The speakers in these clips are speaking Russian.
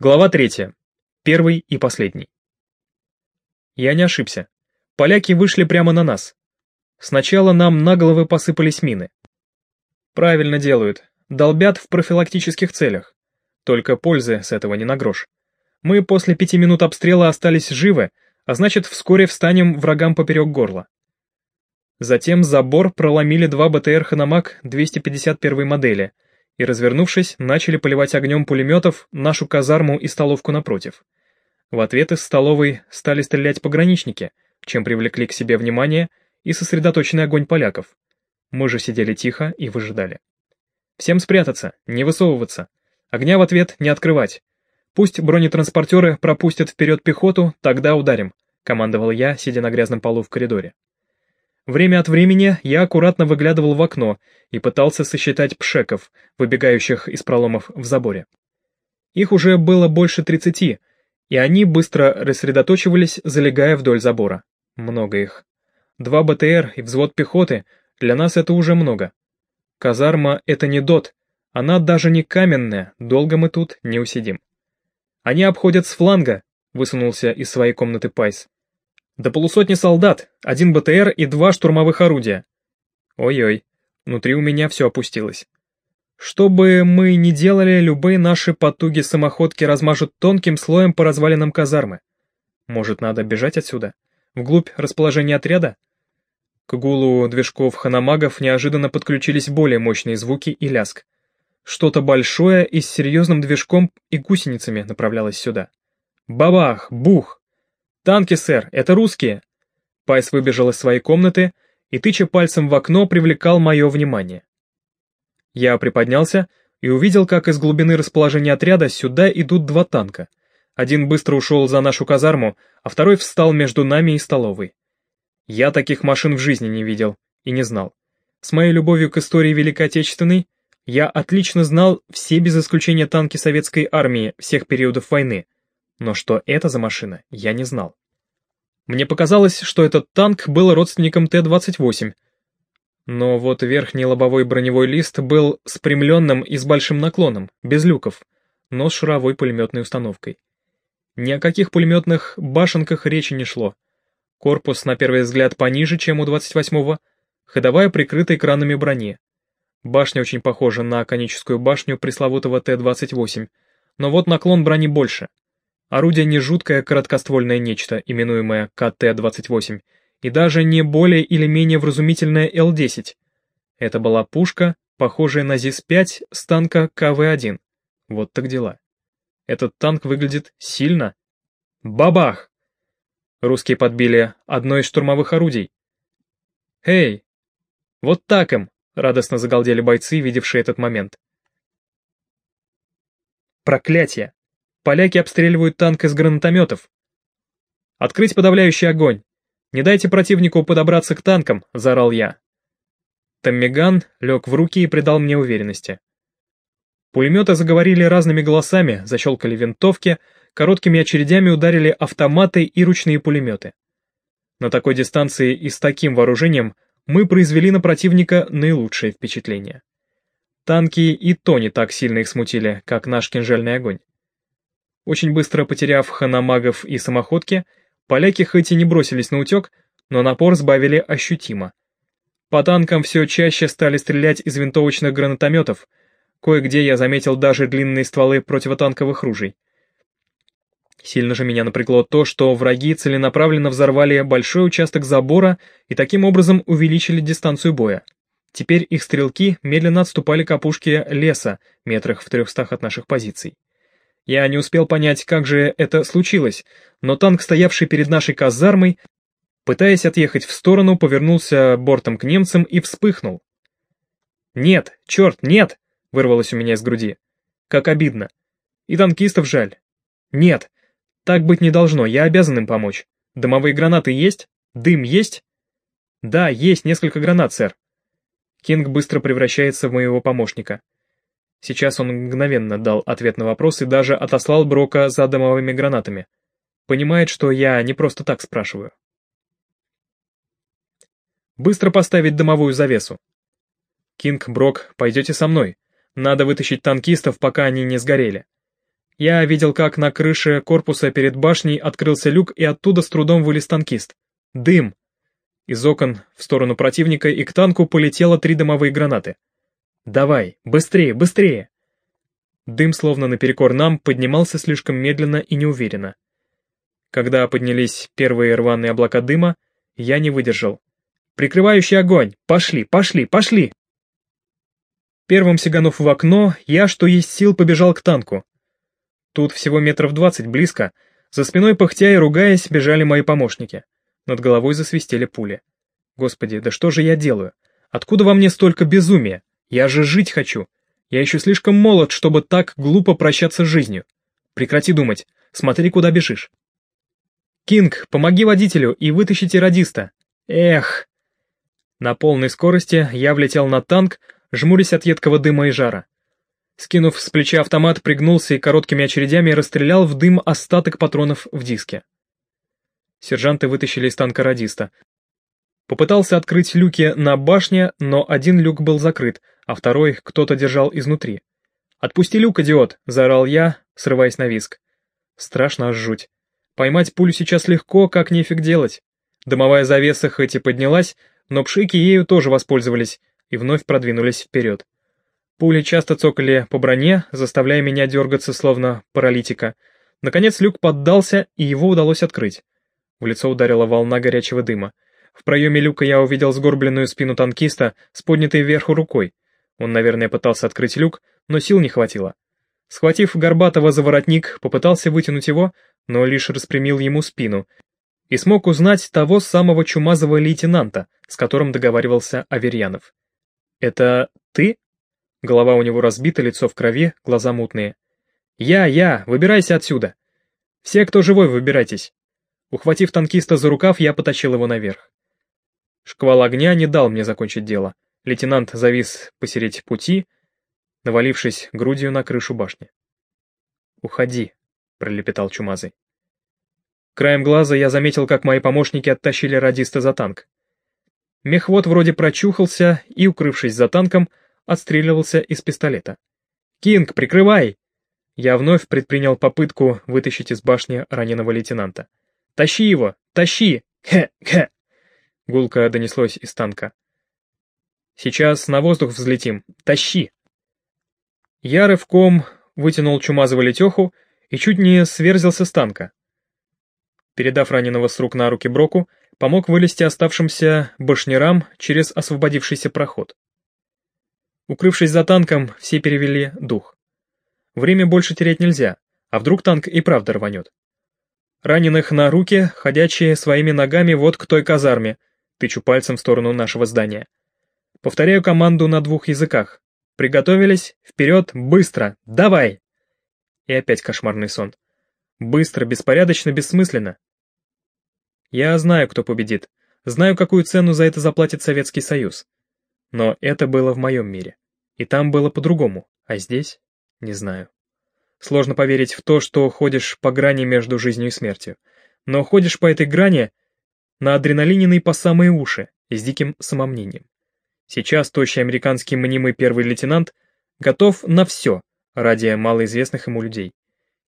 Глава третья. Первый и последний. Я не ошибся. Поляки вышли прямо на нас. Сначала нам на головы посыпались мины. Правильно делают. Долбят в профилактических целях. Только пользы с этого не на грош. Мы после пяти минут обстрела остались живы, а значит, вскоре встанем врагам поперек горла. Затем забор проломили два БТР «Ханамак» 251 модели — и, развернувшись, начали поливать огнем пулеметов нашу казарму и столовку напротив. В ответ из столовой стали стрелять пограничники, чем привлекли к себе внимание и сосредоточенный огонь поляков. Мы же сидели тихо и выжидали. Всем спрятаться, не высовываться. Огня в ответ не открывать. Пусть бронетранспортеры пропустят вперед пехоту, тогда ударим, командовал я, сидя на грязном полу в коридоре. Время от времени я аккуратно выглядывал в окно и пытался сосчитать пшеков, выбегающих из проломов в заборе. Их уже было больше тридцати, и они быстро рассредоточивались, залегая вдоль забора. Много их. Два БТР и взвод пехоты, для нас это уже много. Казарма — это не дот, она даже не каменная, долго мы тут не усидим. Они обходят с фланга, высунулся из своей комнаты Пайс. До полусотни солдат, один БТР и два штурмовых орудия. Ой-ой, внутри у меня все опустилось. Что бы мы ни делали, любые наши потуги самоходки размажут тонким слоем по развалинам казармы. Может, надо бежать отсюда? Вглубь расположения отряда? К гулу движков ханамагов неожиданно подключились более мощные звуки и ляск. Что-то большое и с серьезным движком и гусеницами направлялось сюда. Бабах! Бух! «Танки, сэр, это русские!» Пайс выбежал из своей комнаты и, тыча пальцем в окно, привлекал мое внимание. Я приподнялся и увидел, как из глубины расположения отряда сюда идут два танка. Один быстро ушел за нашу казарму, а второй встал между нами и столовой. Я таких машин в жизни не видел и не знал. С моей любовью к истории Великой Отечественной я отлично знал все без исключения танки советской армии всех периодов войны, но что это за машина, я не знал. Мне показалось, что этот танк был родственником Т-28. Но вот верхний лобовой броневой лист был спрямленным и с большим наклоном, без люков, но с шаровой пулеметной установкой. Ни о каких пулеметных башенках речи не шло. Корпус, на первый взгляд, пониже, чем у 28-го, ходовая прикрыта экранами брони. Башня очень похожа на коническую башню пресловутого Т-28, но вот наклон брони больше — Орудие не жуткое короткоствольное нечто, именуемое КТ-28, и даже не более или менее вразумительное Л-10. Это была пушка, похожая на ЗИС-5 с танка КВ-1. Вот так дела. Этот танк выглядит сильно. Бабах! Русские подбили одно из штурмовых орудий. «Эй! Вот так им!» — радостно загалдели бойцы, видевшие этот момент. Проклятие! Поляки обстреливают танк из гранатометов. Открыть подавляющий огонь. Не дайте противнику подобраться к танкам, заорал я. Томмиган лег в руки и придал мне уверенности. Пулеметы заговорили разными голосами, защелкали винтовки, короткими очередями ударили автоматы и ручные пулеметы. На такой дистанции и с таким вооружением мы произвели на противника наилучшее впечатление. Танки и то не так сильно их смутили, как наш кинжальный огонь. Очень быстро потеряв ханамагов и самоходки, поляки хоть и не бросились на утек, но напор сбавили ощутимо. По танкам все чаще стали стрелять из винтовочных гранатометов, кое-где я заметил даже длинные стволы противотанковых ружей. Сильно же меня напрягло то, что враги целенаправленно взорвали большой участок забора и таким образом увеличили дистанцию боя. Теперь их стрелки медленно отступали к опушке леса, метрах в трехстах от наших позиций. Я не успел понять, как же это случилось, но танк, стоявший перед нашей казармой, пытаясь отъехать в сторону, повернулся бортом к немцам и вспыхнул. «Нет, черт, нет!» — вырвалось у меня из груди. «Как обидно. И танкистов жаль. Нет, так быть не должно, я обязан им помочь. Дымовые гранаты есть? Дым есть?» «Да, есть несколько гранат, сэр». Кинг быстро превращается в моего помощника. Сейчас он мгновенно дал ответ на вопрос и даже отослал Брока за дымовыми гранатами. Понимает, что я не просто так спрашиваю. Быстро поставить дымовую завесу. Кинг, Брок, пойдете со мной. Надо вытащить танкистов, пока они не сгорели. Я видел, как на крыше корпуса перед башней открылся люк, и оттуда с трудом вылез танкист. Дым. Из окон в сторону противника и к танку полетело три дымовые гранаты. «Давай, быстрее, быстрее!» Дым, словно наперекор нам, поднимался слишком медленно и неуверенно. Когда поднялись первые рваные облака дыма, я не выдержал. «Прикрывающий огонь! Пошли, пошли, пошли!» Первым сиганув в окно, я, что есть сил, побежал к танку. Тут всего метров двадцать близко, за спиной пыхтя и ругаясь бежали мои помощники. Над головой засвистели пули. Господи, да что же я делаю? Откуда во мне столько безумия? Я же жить хочу. Я еще слишком молод, чтобы так глупо прощаться с жизнью. Прекрати думать. Смотри, куда бежишь. Кинг, помоги водителю и вытащите радиста. Эх. На полной скорости я влетел на танк, жмурясь от едкого дыма и жара. Скинув с плеча автомат, пригнулся и короткими очередями расстрелял в дым остаток патронов в диске. Сержанты вытащили из танка радиста. Попытался открыть люки на башне, но один люк был закрыт, а второй кто-то держал изнутри. «Отпусти люк, идиот!» — заорал я, срываясь на виск. Страшно аж жуть. Поймать пулю сейчас легко, как нефиг делать. Дымовая завеса хоть и поднялась, но пшики ею тоже воспользовались и вновь продвинулись вперед. Пули часто цокали по броне, заставляя меня дергаться, словно паралитика. Наконец люк поддался, и его удалось открыть. В лицо ударила волна горячего дыма. В проеме люка я увидел сгорбленную спину танкиста с поднятой вверху рукой. Он, наверное, пытался открыть люк, но сил не хватило. Схватив Горбатого за воротник, попытался вытянуть его, но лишь распрямил ему спину, и смог узнать того самого чумазого лейтенанта, с которым договаривался Аверьянов. «Это ты?» Голова у него разбита, лицо в крови, глаза мутные. «Я, я, выбирайся отсюда!» «Все, кто живой, выбирайтесь!» Ухватив танкиста за рукав, я потащил его наверх. Шквал огня не дал мне закончить дело. Лейтенант завис посередине пути, навалившись грудью на крышу башни. «Уходи», — пролепетал Чумазый. Краем глаза я заметил, как мои помощники оттащили радиста за танк. Мехвод вроде прочухался и, укрывшись за танком, отстреливался из пистолета. «Кинг, прикрывай!» Я вновь предпринял попытку вытащить из башни раненого лейтенанта. «Тащи его! Тащи! Хе-хе!» Гулко донеслось из танка. «Сейчас на воздух взлетим! Тащи!» Я рывком вытянул чумазого летеху и чуть не сверзился с танка. Передав раненого с рук на руки Броку, помог вылезти оставшимся башнерам через освободившийся проход. Укрывшись за танком, все перевели дух. Время больше терять нельзя, а вдруг танк и правда рванет. Раненых на руки, ходячие своими ногами вот к той казарме, тычу пальцем в сторону нашего здания. Повторяю команду на двух языках. Приготовились, вперед, быстро, давай! И опять кошмарный сон. Быстро, беспорядочно, бессмысленно. Я знаю, кто победит. Знаю, какую цену за это заплатит Советский Союз. Но это было в моем мире. И там было по-другому, а здесь — не знаю. Сложно поверить в то, что ходишь по грани между жизнью и смертью. Но ходишь по этой грани на адреналиненной по самые уши, с диким самомнением. Сейчас тощий американский мнимый первый лейтенант готов на все ради малоизвестных ему людей.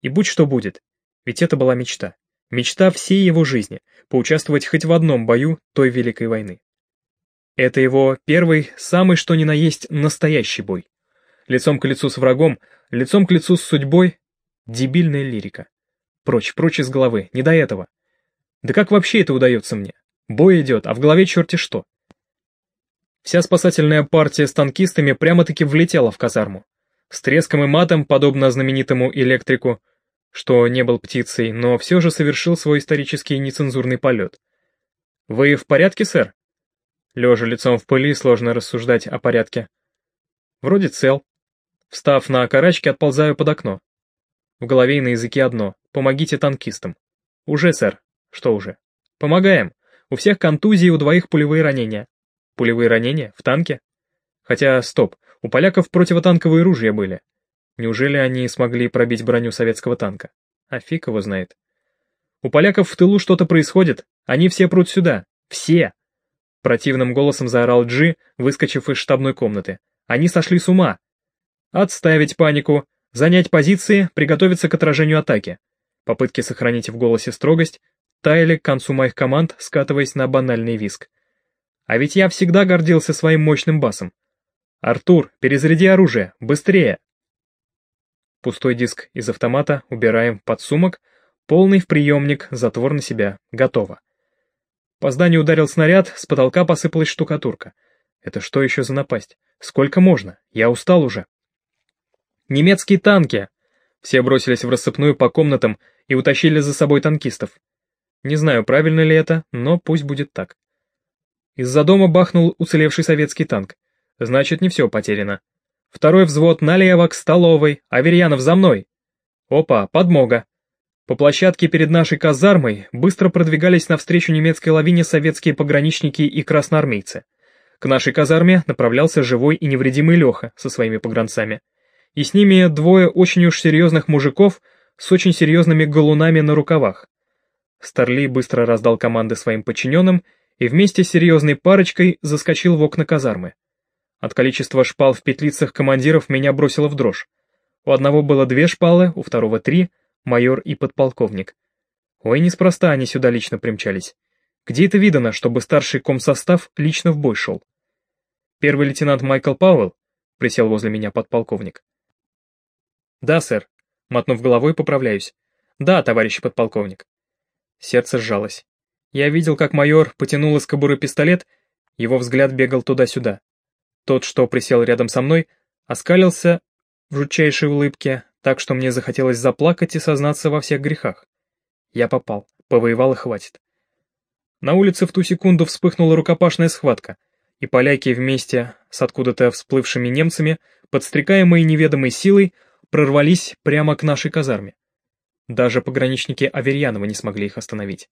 И будь что будет, ведь это была мечта. Мечта всей его жизни — поучаствовать хоть в одном бою той Великой войны. Это его первый, самый что ни на есть, настоящий бой. Лицом к лицу с врагом, лицом к лицу с судьбой. Дебильная лирика. Прочь, прочь из головы, не до этого. Да как вообще это удается мне? Бой идет, а в голове черти что. Вся спасательная партия с танкистами прямо-таки влетела в казарму. С треском и матом, подобно знаменитому электрику, что не был птицей, но все же совершил свой исторический нецензурный полет. «Вы в порядке, сэр?» Лежа лицом в пыли, сложно рассуждать о порядке. Вроде цел. Встав на карачки, отползаю под окно. В голове и на языке одно. Помогите танкистам. Уже, сэр. Что уже? Помогаем. У всех контузии, у двоих пулевые ранения. Пулевые ранения? В танке? Хотя, стоп, у поляков противотанковые ружья были. Неужели они смогли пробить броню советского танка? А фиг его знает. У поляков в тылу что-то происходит. Они все прут сюда. Все. Противным голосом заорал Джи, выскочив из штабной комнаты. «Они сошли с ума!» «Отставить панику! Занять позиции, приготовиться к отражению атаки. Попытки сохранить в голосе строгость таяли к концу моих команд, скатываясь на банальный виск. А ведь я всегда гордился своим мощным басом. «Артур, перезаряди оружие, быстрее!» Пустой диск из автомата убираем под сумок, полный в приемник, затвор на себя, готово. По зданию ударил снаряд, с потолка посыпалась штукатурка. Это что еще за напасть? Сколько можно? Я устал уже. Немецкие танки! Все бросились в рассыпную по комнатам и утащили за собой танкистов. Не знаю, правильно ли это, но пусть будет так. Из-за дома бахнул уцелевший советский танк. Значит, не все потеряно. Второй взвод налево, к столовой, Аверьянов за мной. Опа, подмога. По площадке перед нашей казармой быстро продвигались навстречу немецкой лавине советские пограничники и красноармейцы. К нашей казарме направлялся живой и невредимый Леха со своими погранцами. И с ними двое очень уж серьезных мужиков с очень серьезными галунами на рукавах. Старли быстро раздал команды своим подчиненным и вместе с серьезной парочкой заскочил в окна казармы. От количества шпал в петлицах командиров меня бросило в дрожь. У одного было две шпалы, у второго три, майор и подполковник. Ой, неспроста они сюда лично примчались. Где это видано, чтобы старший комсостав лично в бой шел? Первый лейтенант Майкл Пауэлл присел возле меня подполковник. Да, сэр. Мотнув головой, поправляюсь. Да, товарищ подполковник. Сердце сжалось. Я видел, как майор потянул из кобуры пистолет, его взгляд бегал туда-сюда. Тот, что присел рядом со мной, оскалился в жутчайшей улыбке, так что мне захотелось заплакать и сознаться во всех грехах. Я попал, повоевал и хватит. На улице в ту секунду вспыхнула рукопашная схватка, и поляки вместе с откуда-то всплывшими немцами, подстрекаемые неведомой силой, прорвались прямо к нашей казарме. Даже пограничники Аверьянова не смогли их остановить.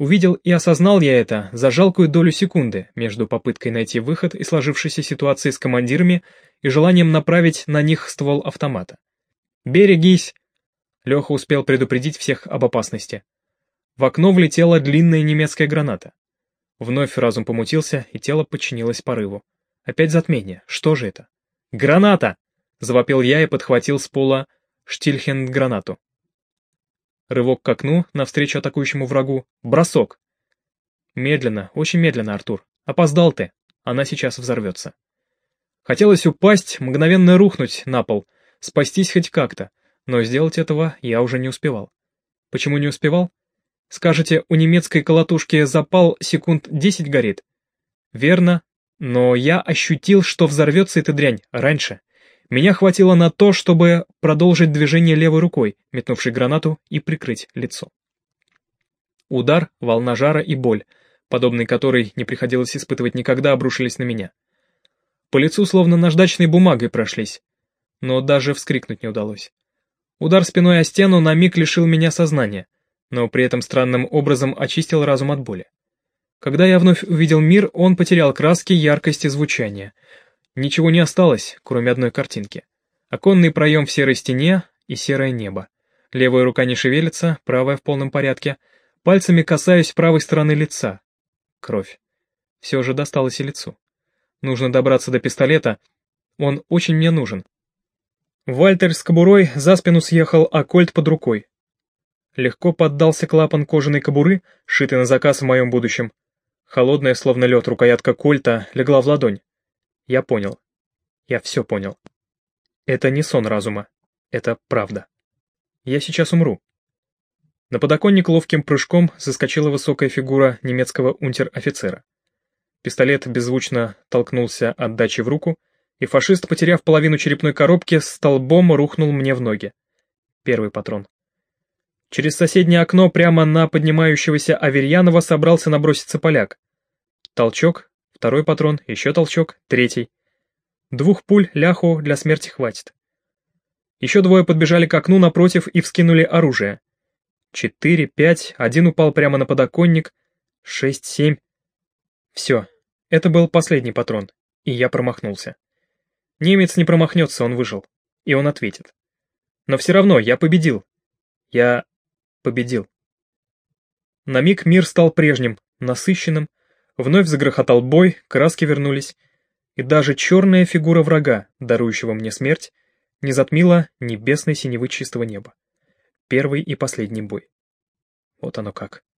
Увидел и осознал я это за жалкую долю секунды между попыткой найти выход из сложившейся ситуации с командирами и желанием направить на них ствол автомата. «Берегись!» Леха успел предупредить всех об опасности. В окно влетела длинная немецкая граната. Вновь разум помутился, и тело подчинилось порыву. Опять затмение. Что же это? «Граната!» — завопил я и подхватил с пола штильхенд-гранату. Рывок к окну, навстречу атакующему врагу. Бросок. Медленно, очень медленно, Артур. Опоздал ты. Она сейчас взорвется. Хотелось упасть, мгновенно рухнуть на пол, спастись хоть как-то, но сделать этого я уже не успевал. Почему не успевал? Скажете, у немецкой колотушки запал секунд десять горит? Верно, но я ощутил, что взорвется эта дрянь раньше. Меня хватило на то, чтобы продолжить движение левой рукой, метнувшей гранату, и прикрыть лицо. Удар, волна жара и боль, подобной которой не приходилось испытывать никогда, обрушились на меня. По лицу словно наждачной бумагой прошлись, но даже вскрикнуть не удалось. Удар спиной о стену на миг лишил меня сознания, но при этом странным образом очистил разум от боли. Когда я вновь увидел мир, он потерял краски, яркость и звучание — Ничего не осталось, кроме одной картинки. Оконный проем в серой стене и серое небо. Левая рука не шевелится, правая в полном порядке. Пальцами касаюсь правой стороны лица. Кровь. Все же досталось и лицу. Нужно добраться до пистолета. Он очень мне нужен. Вальтер с кобурой за спину съехал, а кольт под рукой. Легко поддался клапан кожаной кобуры, шитый на заказ в моем будущем. Холодная, словно лед, рукоятка кольта легла в ладонь. Я понял. Я все понял. Это не сон разума. Это правда. Я сейчас умру. На подоконник ловким прыжком заскочила высокая фигура немецкого унтер-офицера. Пистолет беззвучно толкнулся от дачи в руку, и фашист, потеряв половину черепной коробки, столбом рухнул мне в ноги. Первый патрон. Через соседнее окно прямо на поднимающегося Аверьянова собрался наброситься поляк. Толчок, Второй патрон, еще толчок, третий. Двух пуль ляху для смерти хватит. Еще двое подбежали к окну напротив и вскинули оружие. Четыре, пять, один упал прямо на подоконник, шесть, семь. Все, это был последний патрон, и я промахнулся. Немец не промахнется, он выжил, и он ответит. Но все равно я победил. Я победил. На миг мир стал прежним, насыщенным, Вновь загрохотал бой, краски вернулись, и даже черная фигура врага, дарующего мне смерть, не затмила небесной синевы чистого неба. Первый и последний бой. Вот оно как.